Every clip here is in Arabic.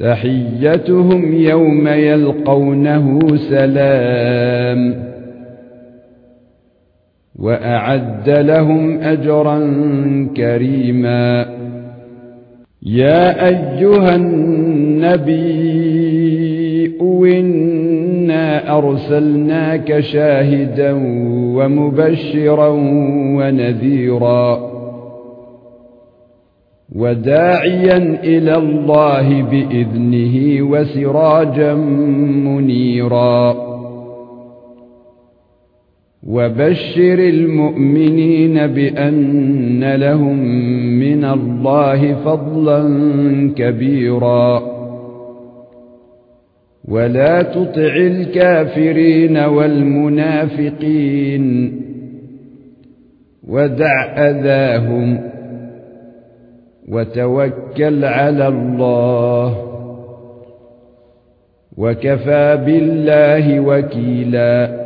تحيتهم يوم يلقونه سلام وأعد لهم أجرا كريما. يا أيها النبي إنا أرسلناك شاهدا ومبشرا ونذيرا. وداعيا إلى الله بإذنه وسراجا منيرا. وبشر المؤمنين بأن لهم من الله فضلا كبيرا. ولا تطع الكافرين والمنافقين. ودع أذاهم وتوكل على الله وكفى بالله وكيلا.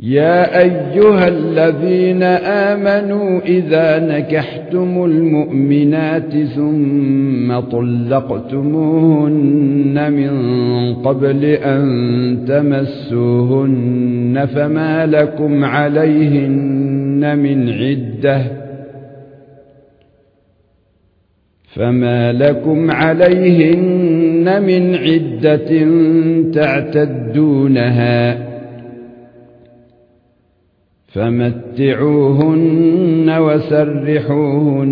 يا أيها الذين آمنوا إذا نكحتم المؤمنات ثم طلقتموهن من قبل أن تمسوهن فما لكم عليهن من عدة فما لكم عليهن من عده تعتدونها فمتعوهن وسرحوهن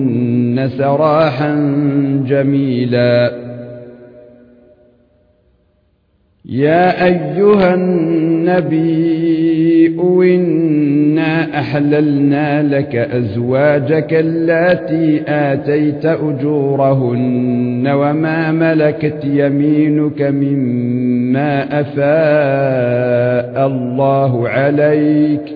سراحا جميلا يا ايها النبي إنا أحللنا لك أزواجك اللاتي آتيت أجورهن وما ملكت يمينك مما أفاء الله عليك